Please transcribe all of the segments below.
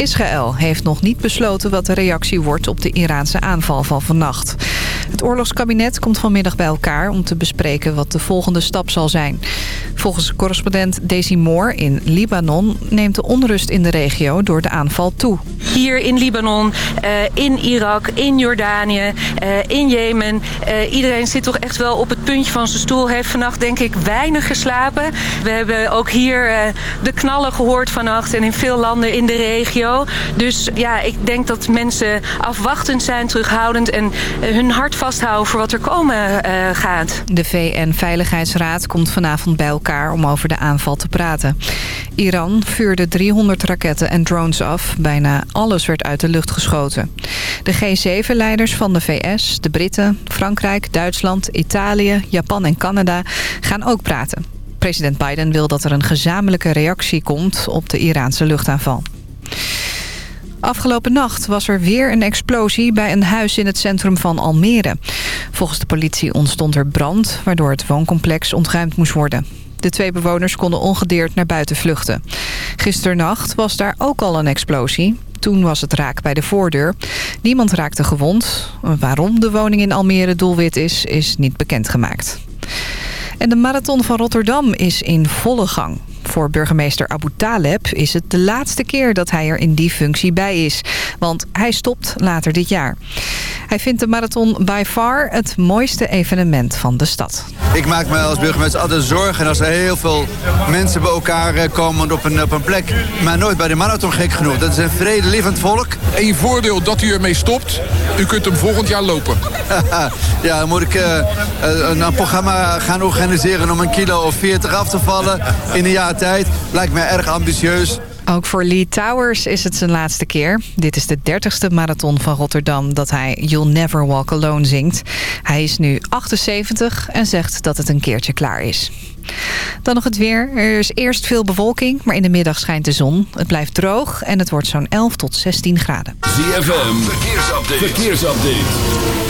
Israël heeft nog niet besloten wat de reactie wordt op de Iraanse aanval van vannacht. Het oorlogskabinet komt vanmiddag bij elkaar om te bespreken wat de volgende stap zal zijn. Volgens correspondent Daisy Moore in Libanon neemt de onrust in de regio door de aanval toe. Hier in Libanon, uh, in Irak, in Jordanië, uh, in Jemen. Uh, iedereen zit toch echt wel op het puntje van zijn stoel. Heeft vannacht denk ik weinig geslapen. We hebben ook hier de knallen gehoord vannacht en in veel landen in de regio. Dus ja, ik denk dat mensen afwachtend zijn, terughoudend en hun hart vasthouden voor wat er komen gaat. De VN-veiligheidsraad komt vanavond bij elkaar om over de aanval te praten. Iran vuurde 300 raketten en drones af. Bijna alles werd uit de lucht geschoten. De G7-leiders van de VS, de Britten, Frankrijk, Duitsland, Italië, Japan en Canada gaan ook praten. President Biden wil dat er een gezamenlijke reactie komt op de Iraanse luchtaanval. Afgelopen nacht was er weer een explosie bij een huis in het centrum van Almere. Volgens de politie ontstond er brand, waardoor het wooncomplex ontruimd moest worden. De twee bewoners konden ongedeerd naar buiten vluchten. Gisternacht was daar ook al een explosie. Toen was het raak bij de voordeur. Niemand raakte gewond. Waarom de woning in Almere doelwit is, is niet bekendgemaakt. En de marathon van Rotterdam is in volle gang. Voor burgemeester Abu Taleb is het de laatste keer dat hij er in die functie bij is. Want hij stopt later dit jaar. Hij vindt de marathon by far het mooiste evenement van de stad. Ik maak me als burgemeester altijd zorgen als er heel veel mensen bij elkaar eh, komen op een, op een plek. Maar nooit bij de marathon gek genoeg. Dat is een vredelievend volk. Eén voordeel dat u ermee stopt. U kunt hem volgend jaar lopen. ja, dan moet ik uh, een programma gaan organiseren om een kilo of 40 af te vallen in een jaar tijd. Lijkt mij erg ambitieus. Ook voor Lee Towers is het zijn laatste keer. Dit is de dertigste marathon van Rotterdam dat hij You'll Never Walk Alone zingt. Hij is nu 78 en zegt dat het een keertje klaar is. Dan nog het weer. Er is eerst veel bewolking, maar in de middag schijnt de zon. Het blijft droog en het wordt zo'n 11 tot 16 graden. ZFM, verkeersupdate. verkeersupdate.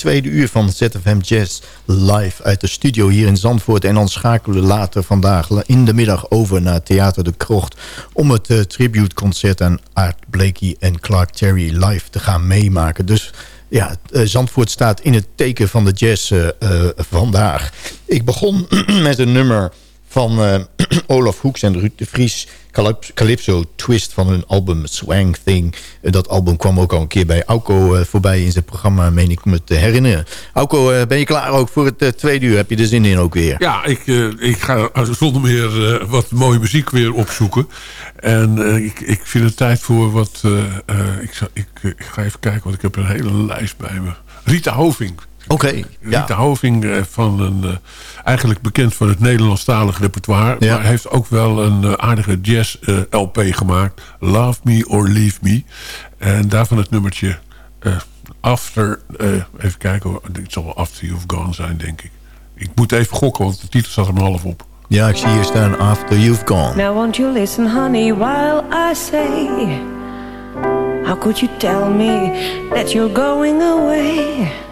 Tweede uur van ZFM Jazz live uit de studio hier in Zandvoort. En dan schakelen we later vandaag in de middag over naar Theater de Krocht... om het uh, tributeconcert aan Art Blakey en Clark Terry live te gaan meemaken. Dus ja, uh, Zandvoort staat in het teken van de jazz uh, vandaag. Ik begon met een nummer van Olaf Hoeks en Ruud de Vries... Calypso Twist van hun album Swang Thing. Eh, dat album kwam ook al een keer bij Auko eh, voorbij in zijn programma, meen ik me te herinneren. Auko, eh, ben je klaar ook voor het tweede uur? Heb je er zin in ook weer? Ja, ik, ik ga zonder meer wat mooie muziek weer opzoeken. En ik, ik vind het tijd voor wat... ik, ik, ik ga even kijken, want ik heb een hele lijst bij me. Rita Hoving. Oké, okay, Rita Hoving van een eigenlijk bekend van het Nederlandstalig repertoire. Ja. Maar heeft ook wel een uh, aardige jazz-LP uh, gemaakt. Love Me or Leave Me. En daarvan het nummertje uh, After... even kijken, het zal wel After You've Gone zijn, denk ik. Ik moet even gokken, want de titel staat er maar half op. Ja, ik zie hier staan After You've Gone. Now won't you listen, honey, while I say... How could you tell me that you're going away...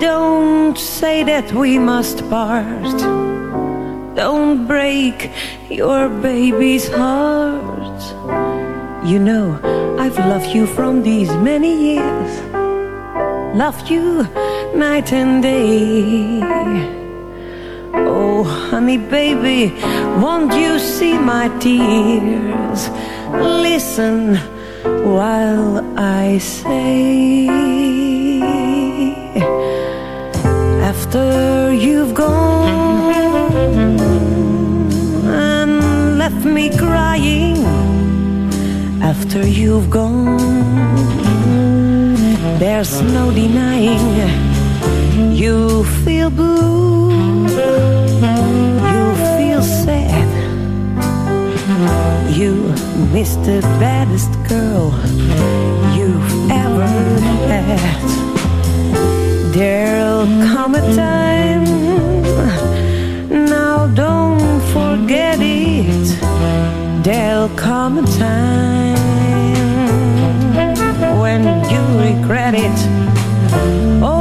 Don't say that we must part. Don't break your baby's heart. You know, I've loved you from these many years. Loved you night and day. Oh, honey, baby, won't you see my tears? Listen while I say after you've gone and left me crying after you've gone. There's no denying you feel blue you feel sad. You miss the baddest girl you've ever had There'll come a time. Now don't forget it. There'll come a time. When you regret it. Oh,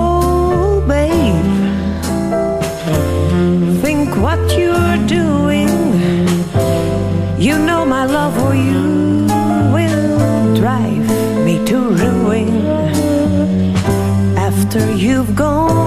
after you've gone,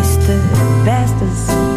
Mr. Bastards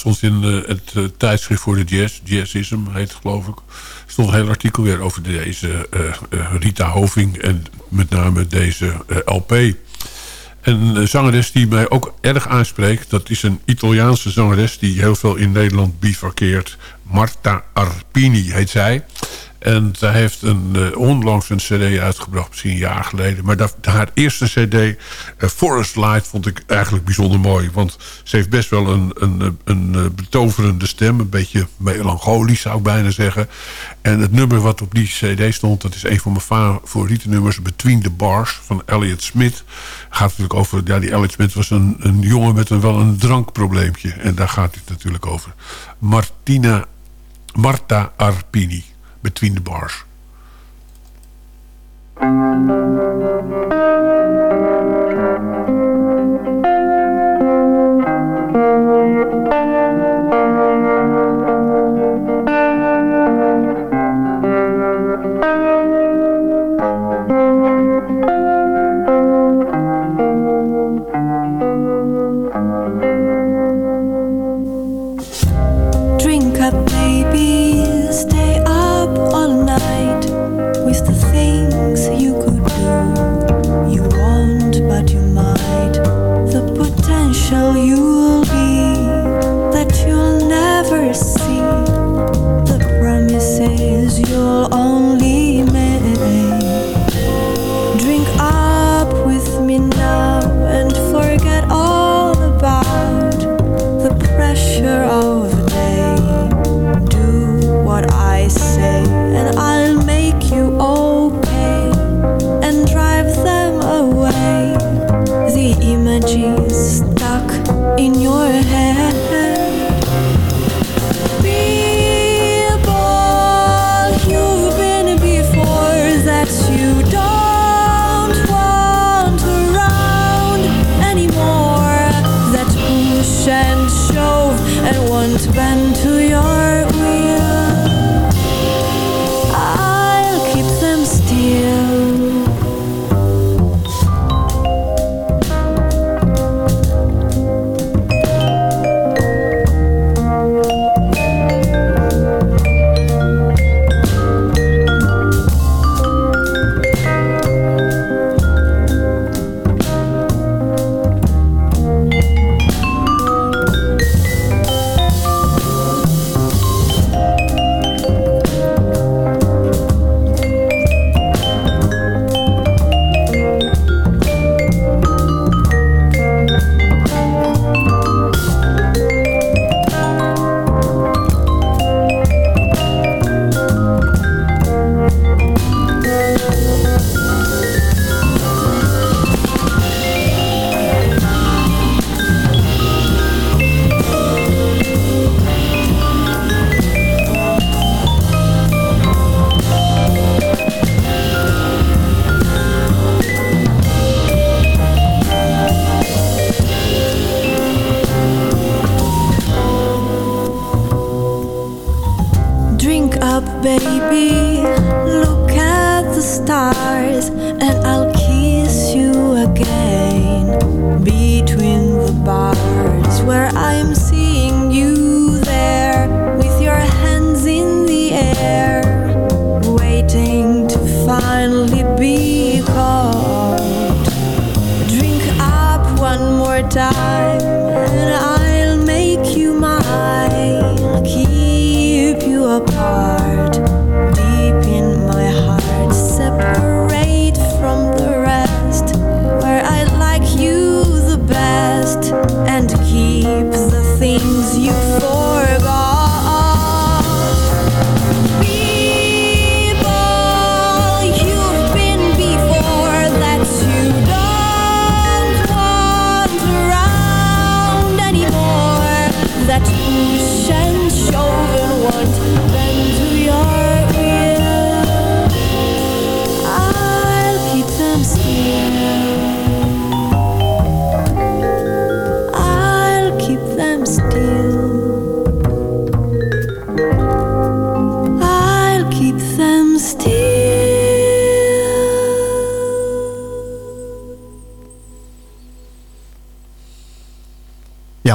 stond in uh, het uh, tijdschrift voor de jazz, Jazzism heet het geloof ik, stond een heel artikel weer over deze uh, Rita Hoving en met name deze LP. En een zangeres die mij ook erg aanspreekt, dat is een Italiaanse zangeres die heel veel in Nederland bivakkeert. Marta Arpini heet zij. En zij heeft een, uh, onlangs een cd uitgebracht, misschien een jaar geleden. Maar dat, haar eerste cd, uh, Forest Light, vond ik eigenlijk bijzonder mooi. Want ze heeft best wel een, een, een, betoverende stem. Een beetje melancholisch zou ik bijna zeggen. En het nummer wat op die cd stond... dat is een van mijn favoriete nummers... Between the Bars van Elliot Smith. Gaat natuurlijk over... Ja, die Elliot Smith was een, een jongen met een, wel een drankprobleempje. En daar gaat het natuurlijk over. Martina... Marta Arpini. Between the bars.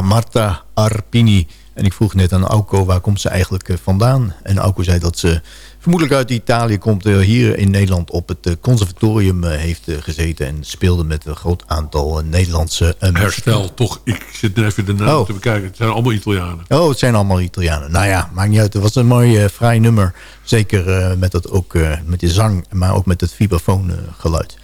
Marta Arpini. En ik vroeg net aan Auko, waar komt ze eigenlijk vandaan? En Auko zei dat ze vermoedelijk uit Italië komt. hier in Nederland op het conservatorium heeft gezeten. En speelde met een groot aantal Nederlandse... Herstel, toch. Ik zit even de naam oh. te bekijken. Het zijn allemaal Italianen. Oh, het zijn allemaal Italianen. Nou ja, maakt niet uit. Het was een mooi, vrij nummer. Zeker met, dat ook, met de zang, maar ook met het vibrafoon geluid.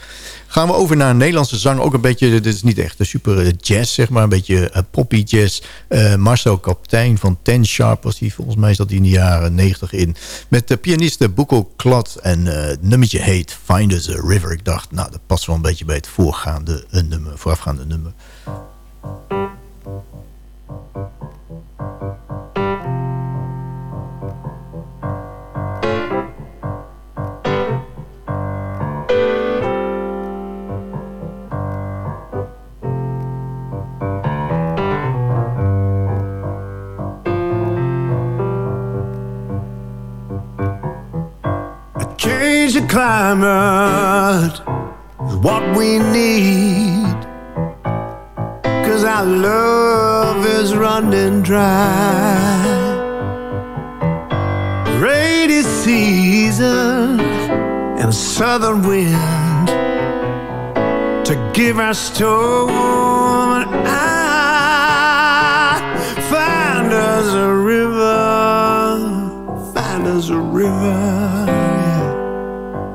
Gaan we over naar Nederlandse zang. Ook een beetje, dit is niet echt een super eh, jazz, zeg maar. Een beetje uh, poppy jazz. Uh, Marcel Kaptein van Ten Sharp was hij. Volgens mij zat hij in de jaren 90 in. Met de pianiste Boeko Klad. En het nummertje heet Find a River. Ik dacht, nou, dat past wel een beetje bij het voorgaande nummer, voorafgaande nummer. Climate is what we need. Cause our love is running dry. Rainy season and southern wind to give our storm an eye. Find us a river, find us a river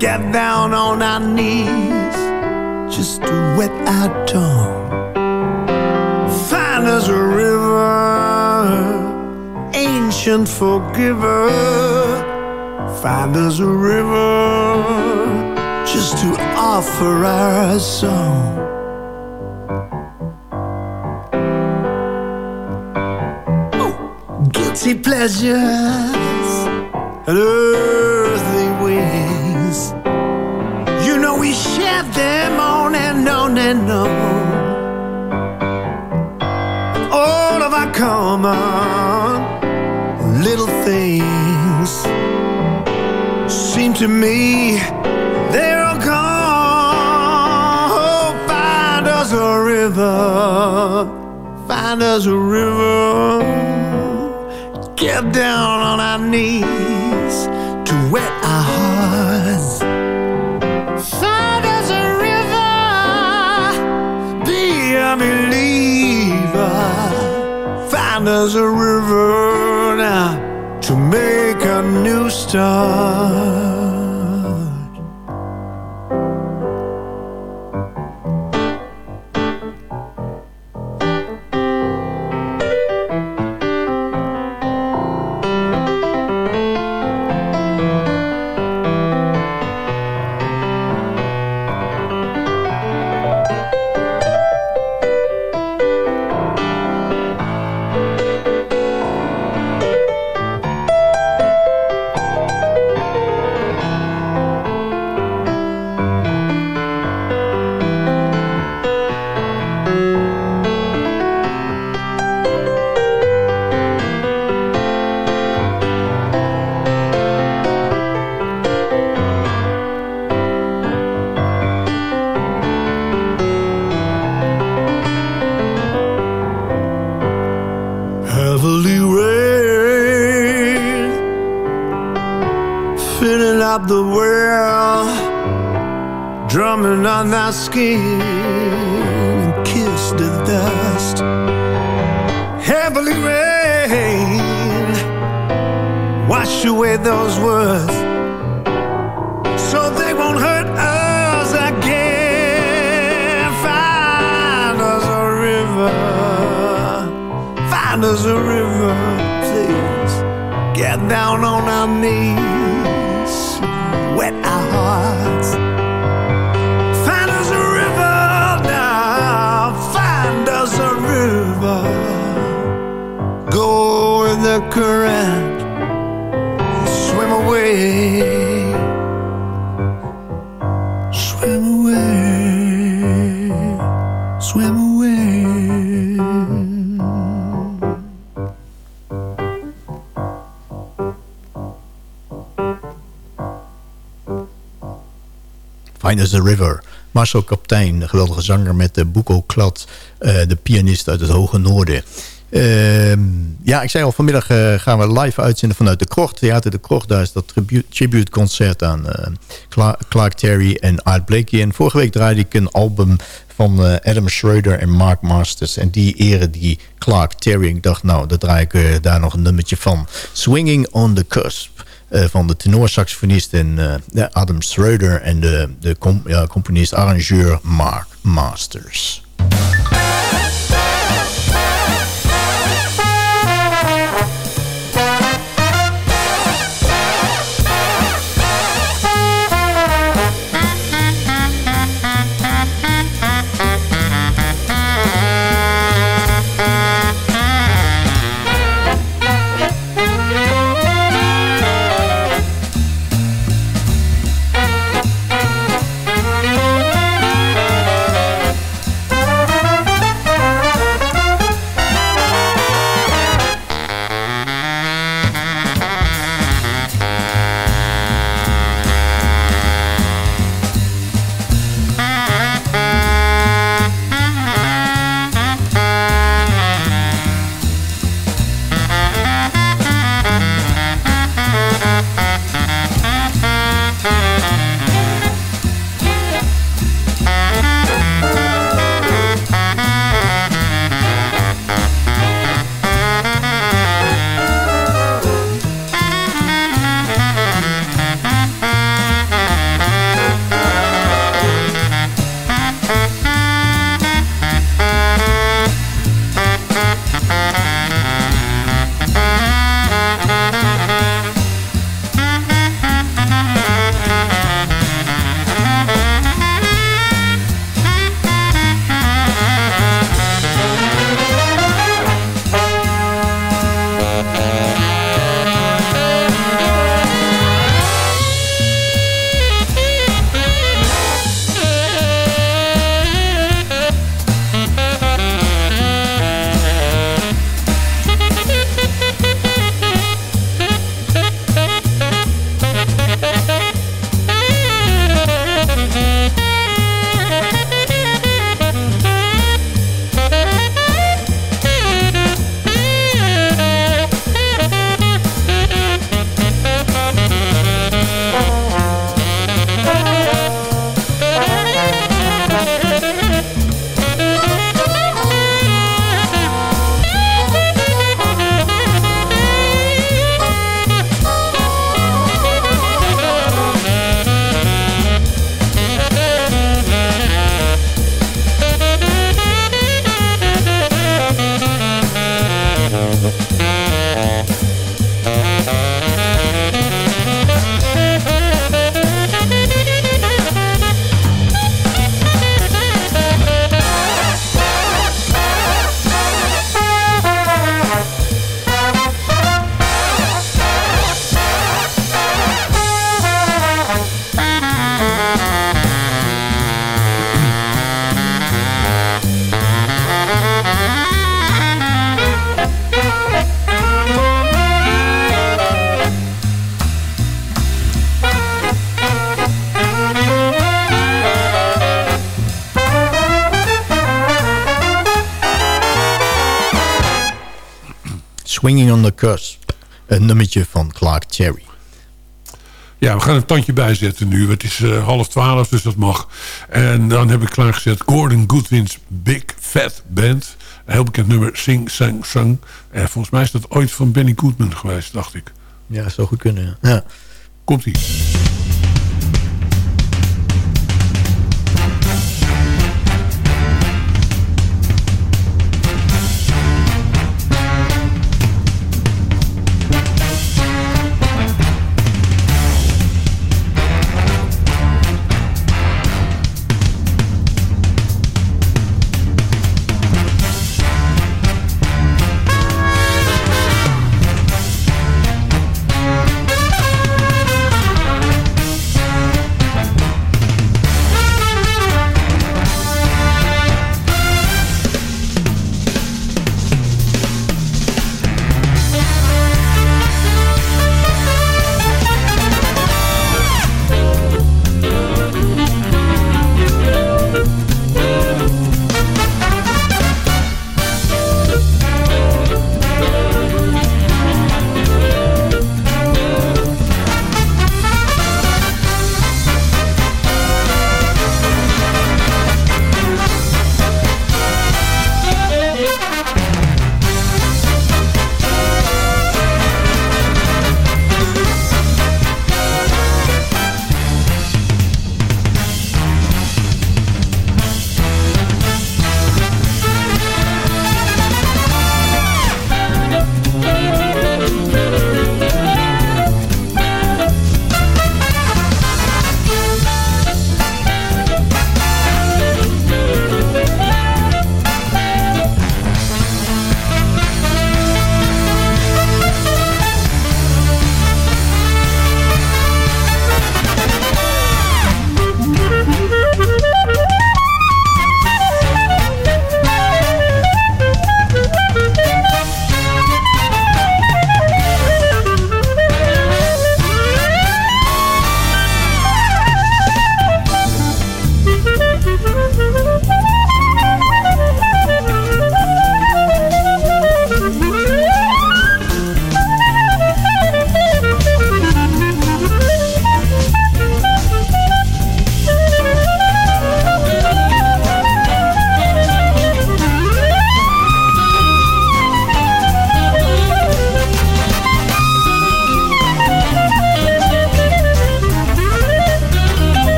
get down on our knees just to wet our tongue. Find us a river, ancient forgiver. Find us a river just to offer our song. Oh, guilty pleasures and and on. All of our common little things seem to me they're all gone. Oh, find us a river, find us a river. Get down on our knees Us a river now to make a new start. A river Marcel Kaptein, de geweldige zanger met de Boeko Klad, de pianist uit het Hoge Noorden. Ehm, ja, ik zei al, vanmiddag uh, gaan we live uitzenden vanuit de Krocht. Theater de Krocht, daar is dat tribute, tributeconcert aan Clark Terry en Art Blakey. En vorige week draaide ik een album van Adam Schroeder en Mark Masters. En die eren die Clark Terry. Ik dacht, nou, daar draai ik daar nog een nummertje van. Swinging on the Cusp. Van de tenorsaxofonist en Adam Schroeder en de, de componist-arrangeur Mark Masters. Swinging on the Cusp. Een nummertje van Clark Terry. Ja, we gaan een tandje bijzetten nu. Het is uh, half twaalf, dus dat mag. En dan heb ik klaargezet Gordon Goodwin's Big Fat Band. Een heel bekend nummer, Sing, Sang, Sang. En volgens mij is dat ooit van Benny Goodman geweest, dacht ik. Ja, zou goed kunnen, ja. Komt-ie.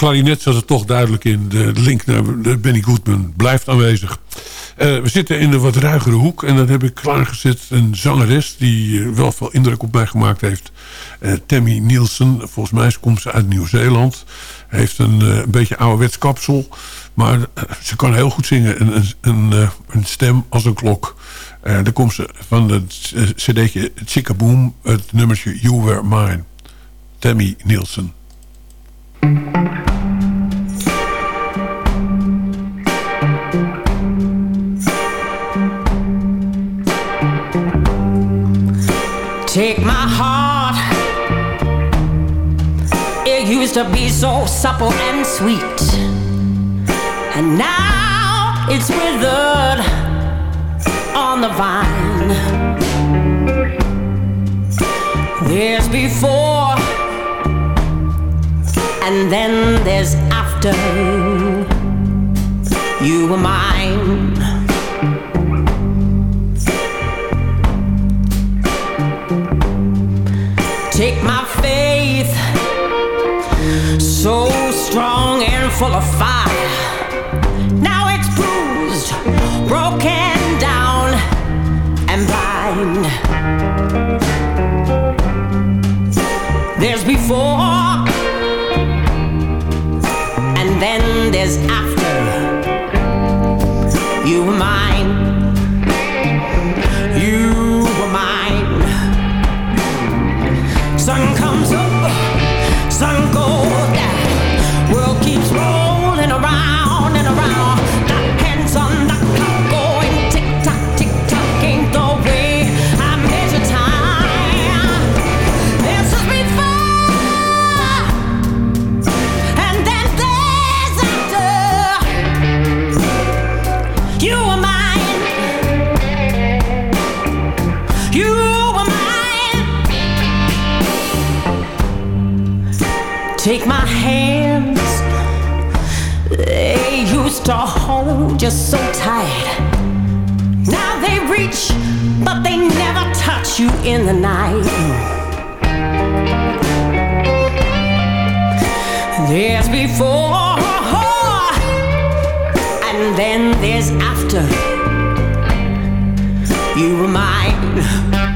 Klarinet zat er toch duidelijk in. De link naar Benny Goodman blijft aanwezig. we zitten in een wat ruigere hoek. En dan heb ik klaargezet een zangeres... die wel veel indruk op mij gemaakt heeft. Tammy Nielsen. Volgens mij komt ze uit Nieuw-Zeeland. Heeft een, een beetje ouderwets kapsel. Maar ze kan heel goed zingen. Een, een, een stem als een klok. Uh, dan komt ze van het cd'tje Chickaboom, het nummertje You Were Mine. Tammy Nielsen. Take my heart It used to be so supple and sweet And now it's withered on the vine. There's before, and then there's after. You were mine. So strong and full of fire. Now it's bruised, broken down, and blind. There's before, and then there's after. You were mine. You so tight. Now they reach, but they never touch you in the night. There's before, and then there's after. You were mine.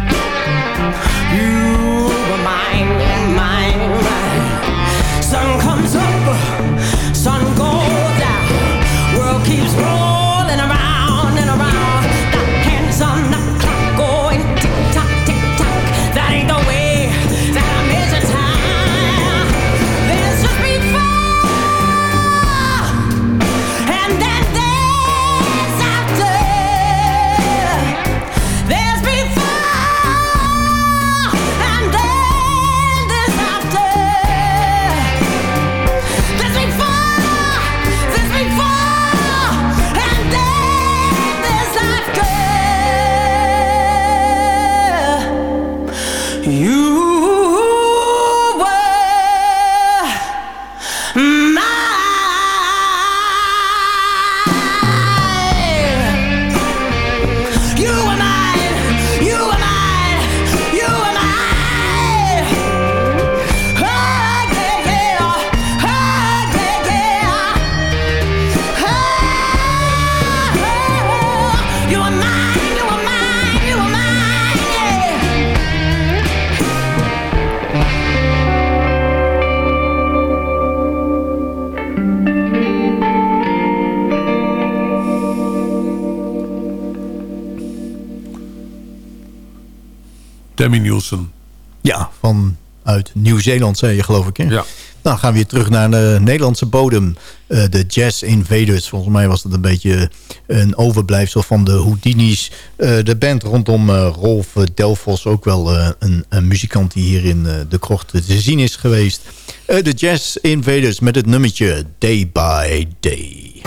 Nielsen. Ja, vanuit Nieuw-Zeeland zei je geloof ik. Hè? Ja. Nou gaan we weer terug naar de Nederlandse bodem. Eh, de Jazz Invaders. Volgens mij was dat een beetje een overblijfsel van de Houdini's. Eh, de band rondom eh, Rolf Delfos. Ook wel een, een, muzikant die hier in de krocht te zien is geweest. de Jazz Invaders met het nummertje Day by Day.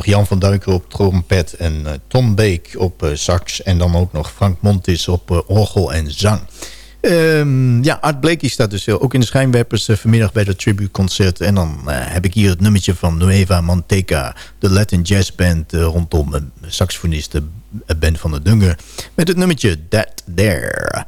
nog Jan van Duiken op trompet en eh, Tom Beek op eh, sax. En dan ook nog Frank Montis op eh, orgel en zang. Um, ja, Art Blakey staat dus ook in de schijnwerpers vanmiddag bij dat tributeconcert. En dan heb ik hier het nummertje van Nueva Manteca, de Latin Jazz Band uh, rondom saxofoniste band van de Dunger. Met het nummertje That There.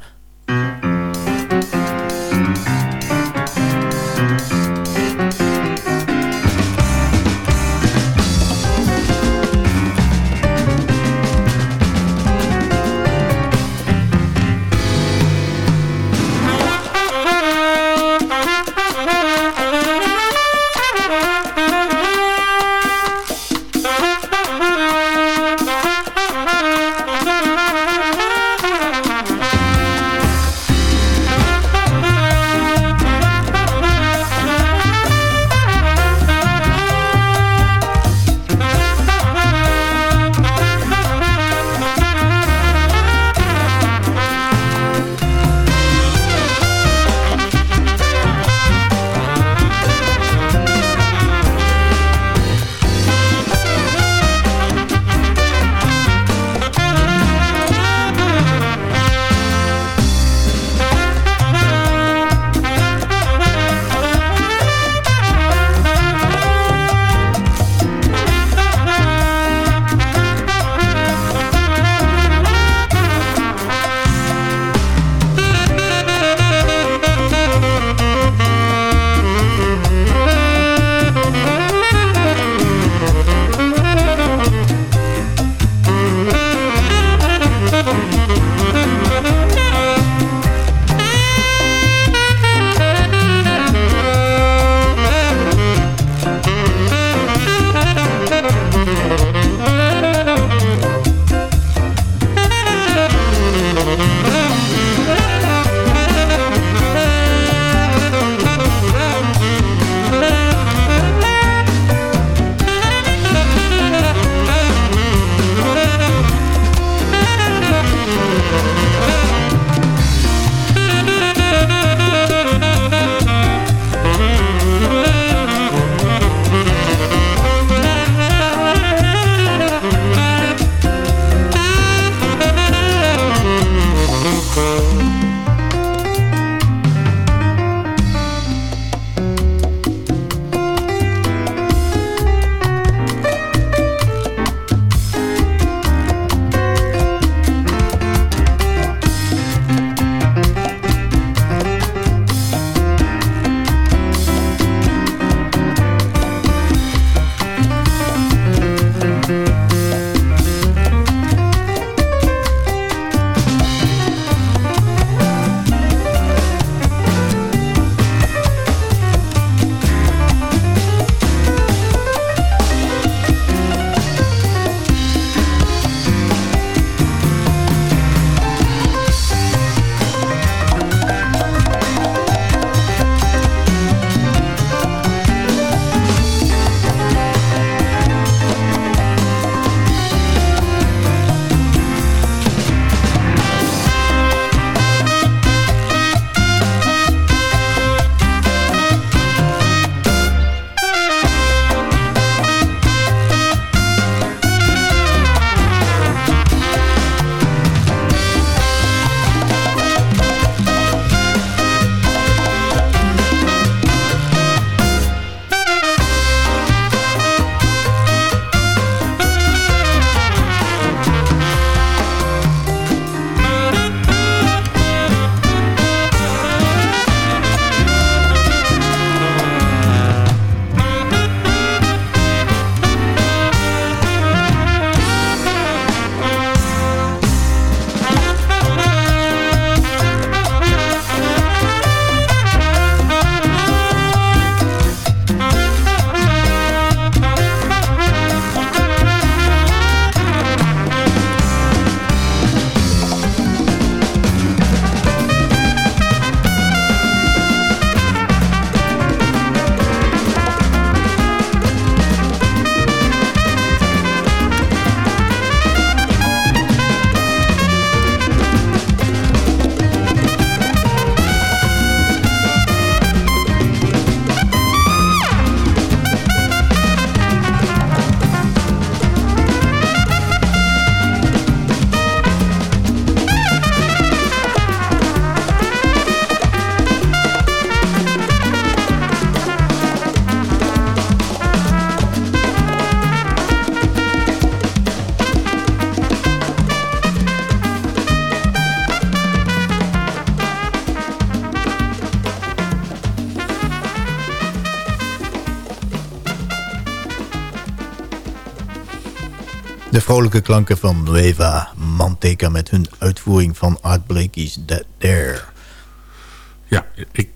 Vrolijke klanken van Nueva Manteca... met hun uitvoering van Art Blakey's. Ja,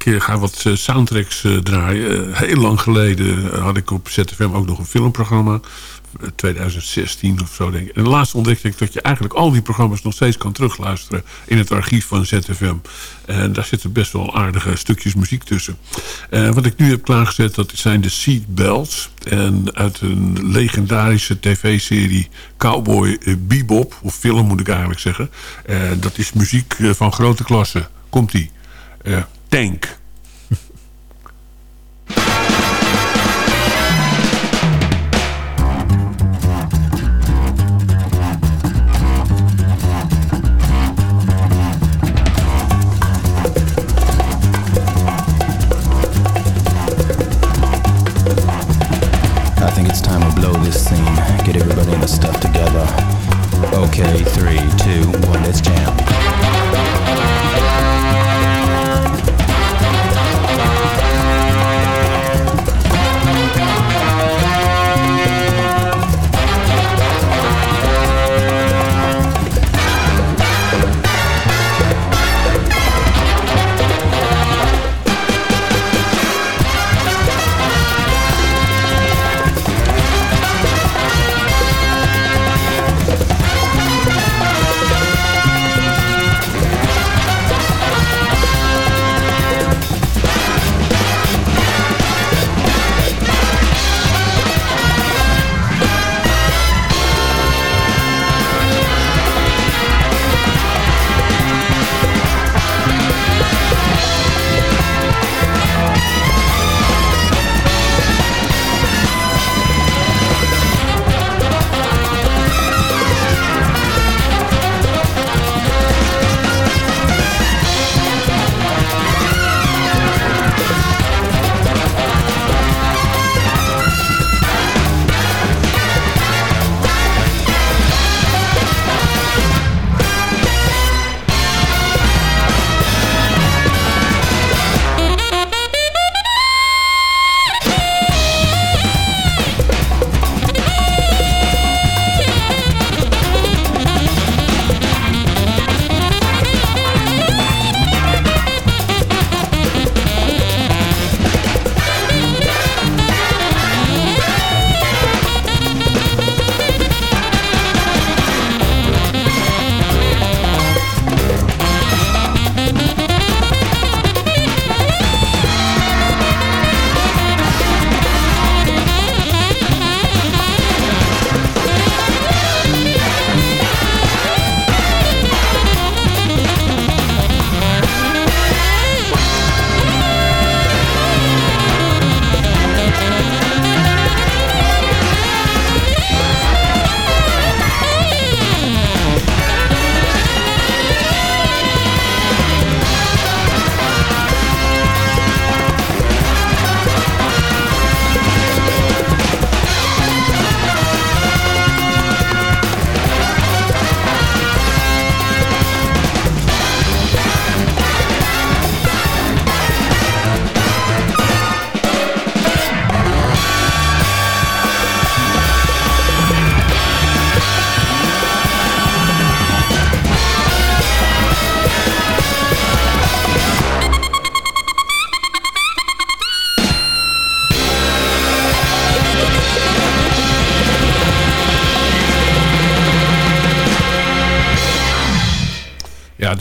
eh, ga wat eh, soundtracks eh, draaien. heel lang geleden had ik op ZFM ook nog een filmprogramma. 2016 of zo denk ik. En laatst ontdekte ik dat je eigenlijk al die programma's nog steeds kan terugluisteren in het archief van ZFM. En daar zitten best wel aardige stukjes muziek tussen. Wat ik nu heb klaargezet, dat zijn de Seat Bells. En uit een legendarische tv-serie Cowboy Bebop, of film moet ik eigenlijk zeggen. Dat is muziek van grote klasse. Komt-ie. Uh, tank.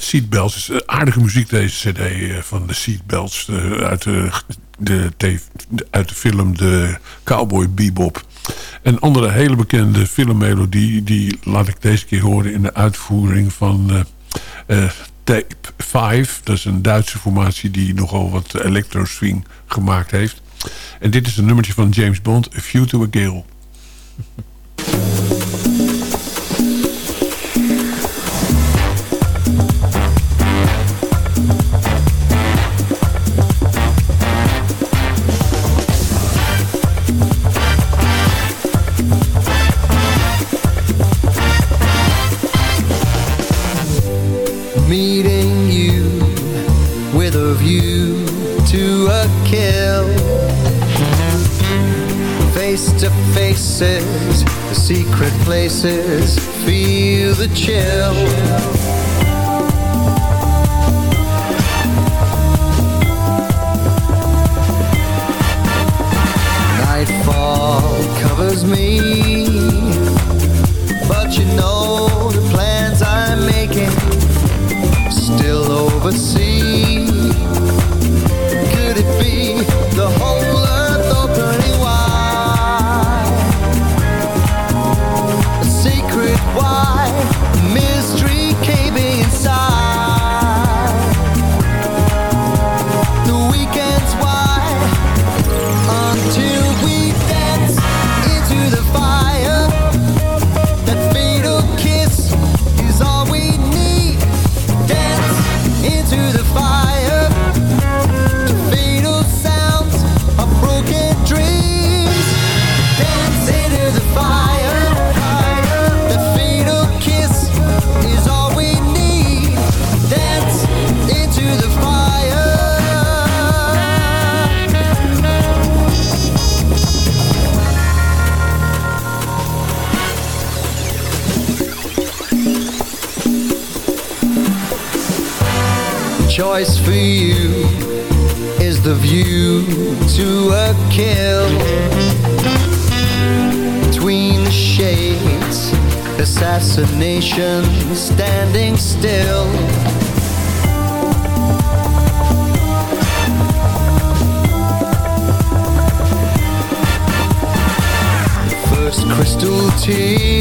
Seatbelts is aardige muziek deze cd eh, van de Seatbelts. uit, de, de, uit de film De Cowboy Bebop. Een andere hele bekende filmmelodie... die laat ik deze keer horen in de uitvoering van uh, uh, Tape 5. Dat is een Duitse formatie die nogal wat electro-swing gemaakt heeft. En dit is een nummertje van James Bond, A View to a Gale. places, feel the chill. It's a nation standing still. First crystal tea.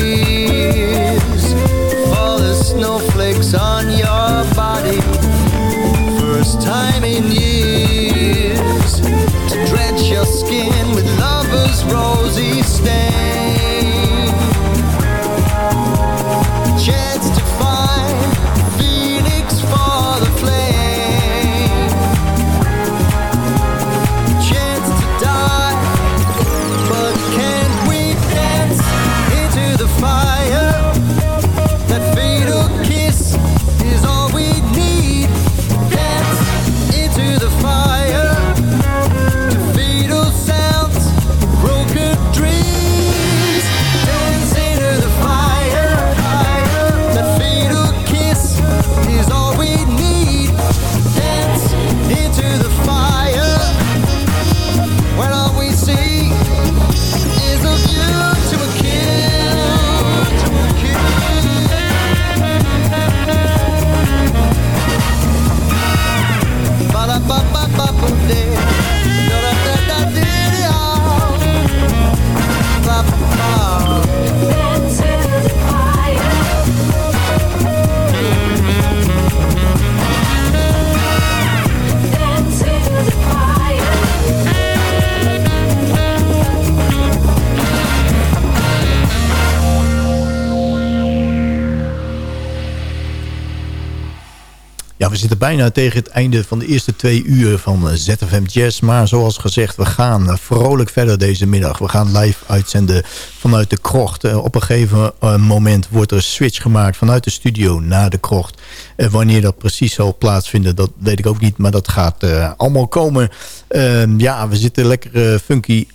Zitten bijna tegen het einde van de eerste twee uur van eh, ZFM Jazz. Maar zoals gezegd, we gaan eh, vrolijk verder deze middag. We gaan live uitzenden vanuit de krocht. Eh, Op een gegeven moment wordt er een switch gemaakt vanuit de studio naar de krocht. Wanneer dat precies zal plaatsvinden, dat weet ik ook niet. Maar dat gaat allemaal komen. Ehm, ja, we zitten lekker funky,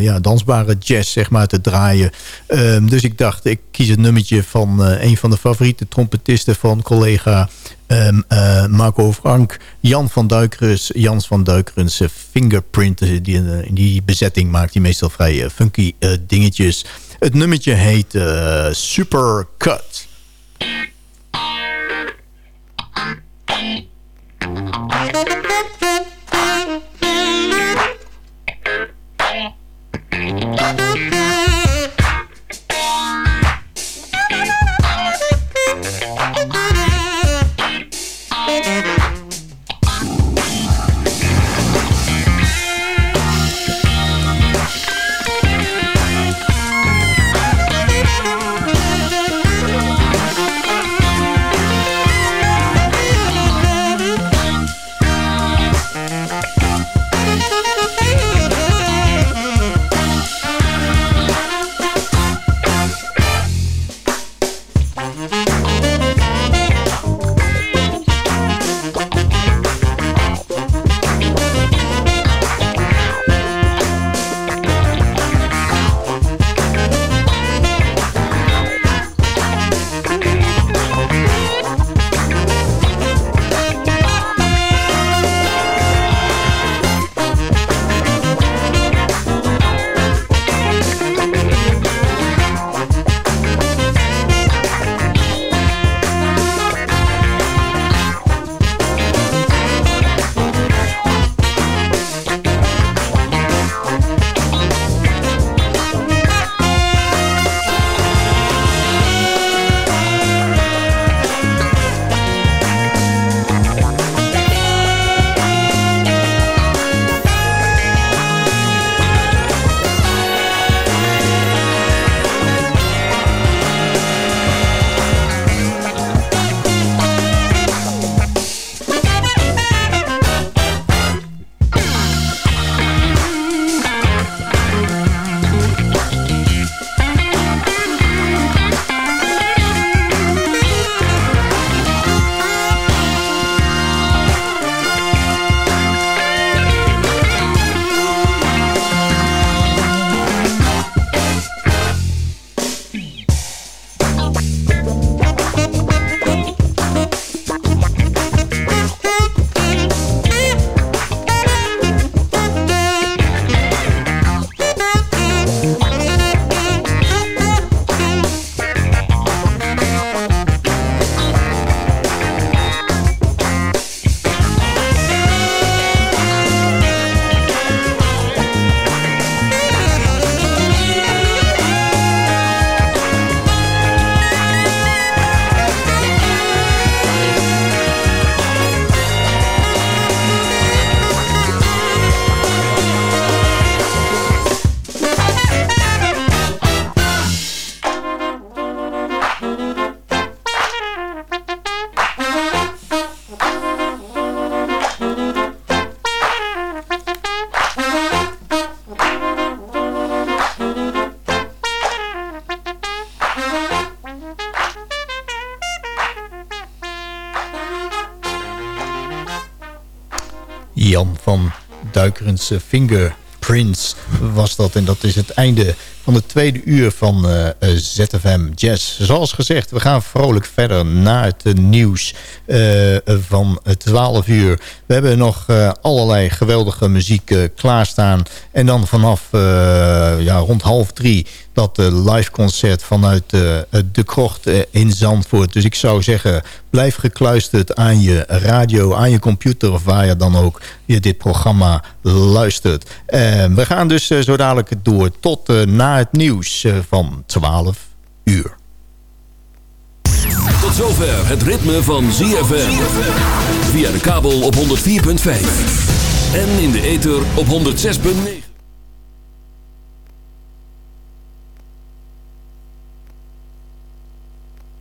ja, dansbare jazz zeg maar, te draaien. Ehm, dus ik dacht, ik kies het nummertje van een van de favoriete trompetisten van collega ehm, eh, Marco Frank. Jan van Duikerens, Jans van Duikerens eh, Fingerprint. eh, Die, eh, in die bezetting maakt hij meestal vrij funky dingetjes. Het nummertje heet Super Cut. Fingerprints was dat. En dat is het einde van het tweede uur van eh, eh, ZFM Jazz. Zoals gezegd, we gaan vrolijk verder naar het uh, nieuws uh, van 12 uur. We hebben nog allerlei geweldige muziek klaarstaan. En dan vanaf ja, rond half drie dat live concert vanuit de krocht in Zandvoort. Dus ik zou zeggen, blijf gekluisterd aan je radio, aan je computer... of waar je dan ook je dit programma luistert. we gaan dus zo dadelijk door tot na het nieuws eh, van 12 uur. Tot zover het ritme van ZFM. Via de kabel op 104.5. En in de ether op 106.9.